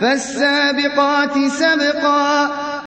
فَالسَّابِقَاتِ سَبْقًا